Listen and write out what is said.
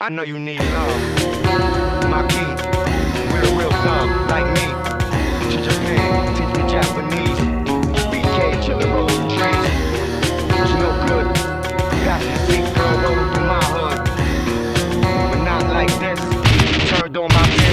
I know you need love. My key, with a real thug like me. To Japan, teach me Japanese. BK, chillin' roll the trees. It's no good. Pass the seat, girl, roll through my hood. But not like this. Turned on my